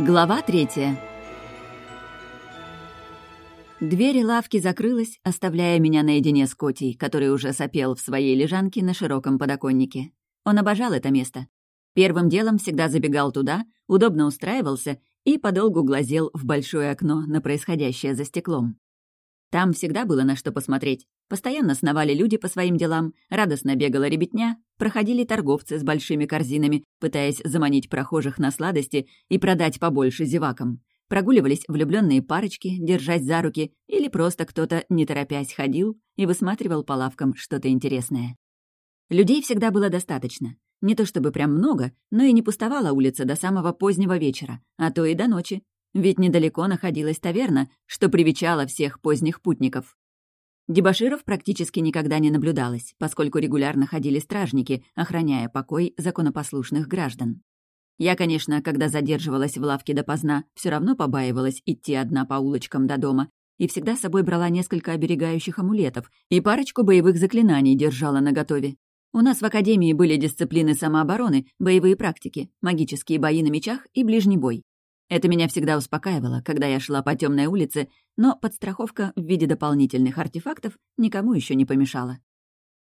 Глава третья. Дверь лавки закрылась, оставляя меня наедине с Котей, который уже сопел в своей лежанке на широком подоконнике. Он обожал это место. Первым делом всегда забегал туда, удобно устраивался и подолгу глазел в большое окно на происходящее за стеклом. Там всегда было на что посмотреть. Постоянно сновали люди по своим делам, радостно бегала ребятня, проходили торговцы с большими корзинами, пытаясь заманить прохожих на сладости и продать побольше зевакам. Прогуливались влюбленные парочки, держась за руки, или просто кто-то, не торопясь, ходил и высматривал по лавкам что-то интересное. Людей всегда было достаточно. Не то чтобы прям много, но и не пустовала улица до самого позднего вечера, а то и до ночи, ведь недалеко находилась таверна, что привечала всех поздних путников. Дебаширов практически никогда не наблюдалось, поскольку регулярно ходили стражники, охраняя покой законопослушных граждан. Я, конечно, когда задерживалась в лавке допоздна, все равно побаивалась идти одна по улочкам до дома и всегда с собой брала несколько оберегающих амулетов и парочку боевых заклинаний держала наготове. У нас в академии были дисциплины самообороны, боевые практики, магические бои на мечах и ближний бой. Это меня всегда успокаивало, когда я шла по темной улице, но подстраховка в виде дополнительных артефактов никому еще не помешала.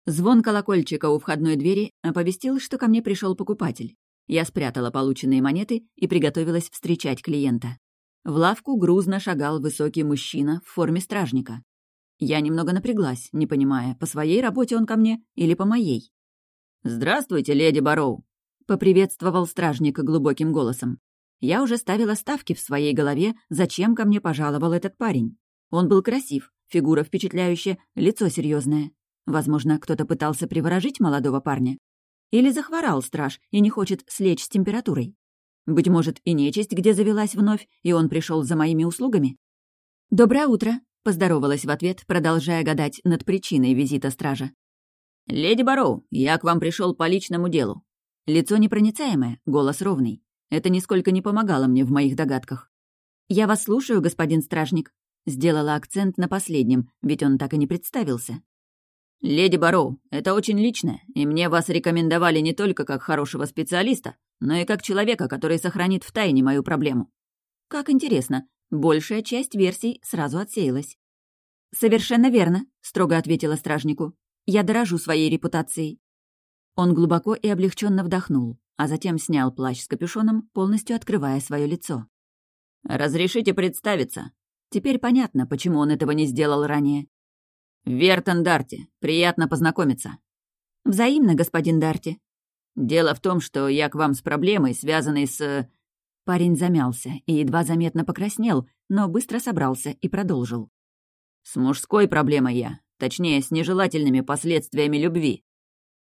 Звон колокольчика у входной двери оповестил, что ко мне пришел покупатель. Я спрятала полученные монеты и приготовилась встречать клиента. В лавку грузно шагал высокий мужчина в форме стражника. Я немного напряглась, не понимая, по своей работе он ко мне или по моей. «Здравствуйте, леди Бароу!» — поприветствовал стражник глубоким голосом. Я уже ставила ставки в своей голове, зачем ко мне пожаловал этот парень. Он был красив, фигура впечатляющая, лицо серьезное. Возможно, кто-то пытался приворожить молодого парня. Или захворал страж и не хочет слечь с температурой. Быть может, и нечисть где завелась вновь, и он пришел за моими услугами? «Доброе утро», — поздоровалась в ответ, продолжая гадать над причиной визита стража. «Леди Бароу, я к вам пришел по личному делу». Лицо непроницаемое, голос ровный. Это нисколько не помогало мне в моих догадках. «Я вас слушаю, господин стражник», — сделала акцент на последнем, ведь он так и не представился. «Леди Бароу, это очень личное, и мне вас рекомендовали не только как хорошего специалиста, но и как человека, который сохранит в тайне мою проблему». «Как интересно, большая часть версий сразу отсеялась». «Совершенно верно», — строго ответила стражнику. «Я дорожу своей репутацией». Он глубоко и облегченно вдохнул а затем снял плащ с капюшоном, полностью открывая свое лицо. «Разрешите представиться?» Теперь понятно, почему он этого не сделал ранее. «Вертон Дарти. Приятно познакомиться». «Взаимно, господин Дарти». «Дело в том, что я к вам с проблемой, связанной с...» Парень замялся и едва заметно покраснел, но быстро собрался и продолжил. «С мужской проблемой я, точнее, с нежелательными последствиями любви».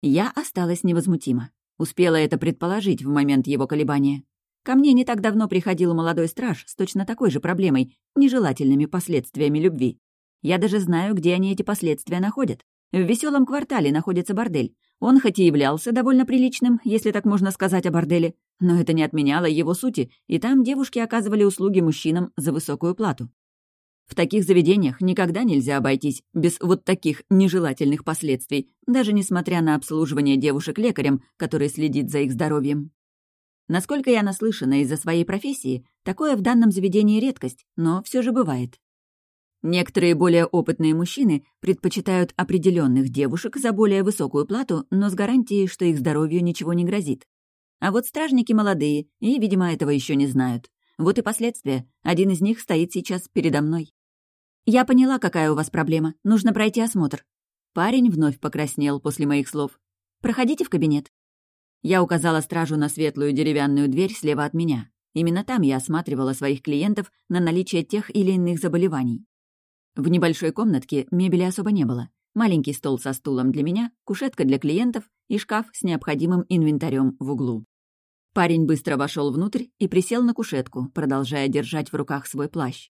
Я осталась невозмутима. Успела это предположить в момент его колебания. Ко мне не так давно приходил молодой страж с точно такой же проблемой, нежелательными последствиями любви. Я даже знаю, где они эти последствия находят. В веселом квартале находится бордель. Он хоть и являлся довольно приличным, если так можно сказать о борделе, но это не отменяло его сути, и там девушки оказывали услуги мужчинам за высокую плату. В таких заведениях никогда нельзя обойтись без вот таких нежелательных последствий, даже несмотря на обслуживание девушек лекарем, который следит за их здоровьем. Насколько я наслышана из-за своей профессии, такое в данном заведении редкость, но все же бывает. Некоторые более опытные мужчины предпочитают определенных девушек за более высокую плату, но с гарантией, что их здоровью ничего не грозит. А вот стражники молодые и, видимо, этого еще не знают. Вот и последствия. Один из них стоит сейчас передо мной. «Я поняла, какая у вас проблема. Нужно пройти осмотр». Парень вновь покраснел после моих слов. «Проходите в кабинет». Я указала стражу на светлую деревянную дверь слева от меня. Именно там я осматривала своих клиентов на наличие тех или иных заболеваний. В небольшой комнатке мебели особо не было. Маленький стол со стулом для меня, кушетка для клиентов и шкаф с необходимым инвентарем в углу. Парень быстро вошел внутрь и присел на кушетку, продолжая держать в руках свой плащ.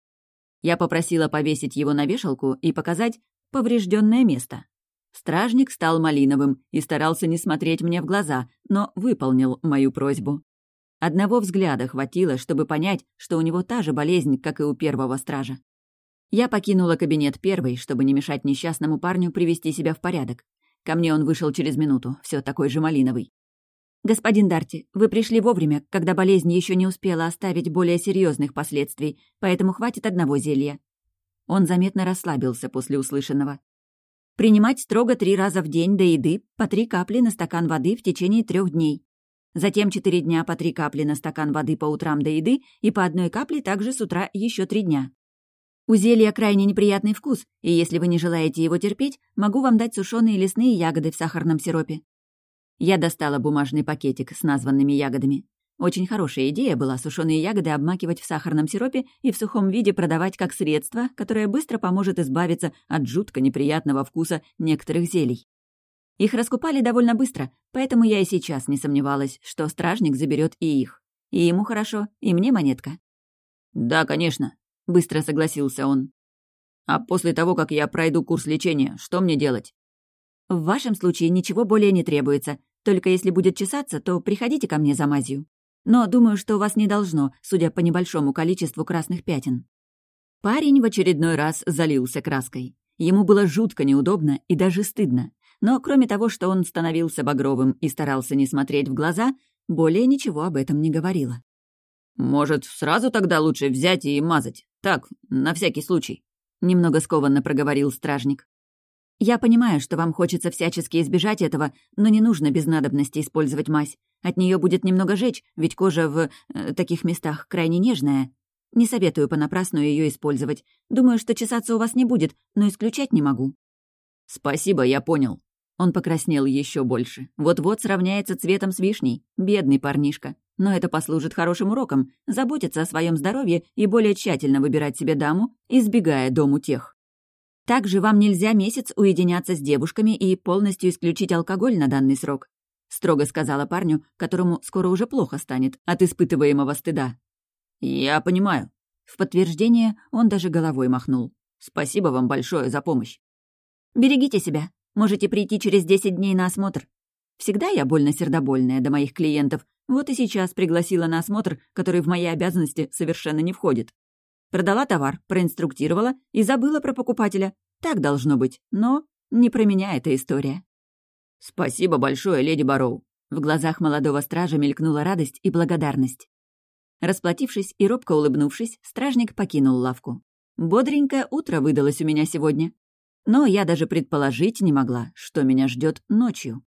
Я попросила повесить его на вешалку и показать поврежденное место. Стражник стал малиновым и старался не смотреть мне в глаза, но выполнил мою просьбу. Одного взгляда хватило, чтобы понять, что у него та же болезнь, как и у первого стража. Я покинула кабинет первой, чтобы не мешать несчастному парню привести себя в порядок. Ко мне он вышел через минуту, все такой же малиновый. «Господин Дарти, вы пришли вовремя, когда болезнь еще не успела оставить более серьезных последствий, поэтому хватит одного зелья». Он заметно расслабился после услышанного. «Принимать строго три раза в день до еды по три капли на стакан воды в течение трех дней. Затем четыре дня по три капли на стакан воды по утрам до еды и по одной капле также с утра еще три дня. У зелья крайне неприятный вкус, и если вы не желаете его терпеть, могу вам дать сушеные лесные ягоды в сахарном сиропе. Я достала бумажный пакетик с названными ягодами. Очень хорошая идея была сушеные ягоды обмакивать в сахарном сиропе и в сухом виде продавать как средство, которое быстро поможет избавиться от жутко неприятного вкуса некоторых зелий. Их раскупали довольно быстро, поэтому я и сейчас не сомневалась, что стражник заберет и их. И ему хорошо, и мне монетка. «Да, конечно», — быстро согласился он. «А после того, как я пройду курс лечения, что мне делать?» В вашем случае ничего более не требуется, только если будет чесаться, то приходите ко мне за мазью. Но думаю, что у вас не должно, судя по небольшому количеству красных пятен». Парень в очередной раз залился краской. Ему было жутко неудобно и даже стыдно. Но кроме того, что он становился багровым и старался не смотреть в глаза, более ничего об этом не говорило. «Может, сразу тогда лучше взять и мазать? Так, на всякий случай», — немного скованно проговорил стражник. Я понимаю, что вам хочется всячески избежать этого, но не нужно без надобности использовать мазь. От нее будет немного жечь, ведь кожа в э, таких местах крайне нежная. Не советую понапрасну ее использовать. Думаю, что чесаться у вас не будет, но исключать не могу». «Спасибо, я понял». Он покраснел еще больше. Вот-вот сравняется цветом с вишней. Бедный парнишка. Но это послужит хорошим уроком — заботиться о своем здоровье и более тщательно выбирать себе даму, избегая дому тех. Также вам нельзя месяц уединяться с девушками и полностью исключить алкоголь на данный срок», — строго сказала парню, которому скоро уже плохо станет от испытываемого стыда. «Я понимаю». В подтверждение он даже головой махнул. «Спасибо вам большое за помощь». «Берегите себя. Можете прийти через 10 дней на осмотр. Всегда я больно сердобольная до моих клиентов, вот и сейчас пригласила на осмотр, который в мои обязанности совершенно не входит. Продала товар, проинструктировала и забыла про покупателя. Так должно быть, но не про меня эта история. «Спасибо большое, леди Бароу». В глазах молодого стража мелькнула радость и благодарность. Расплатившись и робко улыбнувшись, стражник покинул лавку. Бодренькое утро выдалось у меня сегодня. Но я даже предположить не могла, что меня ждет ночью.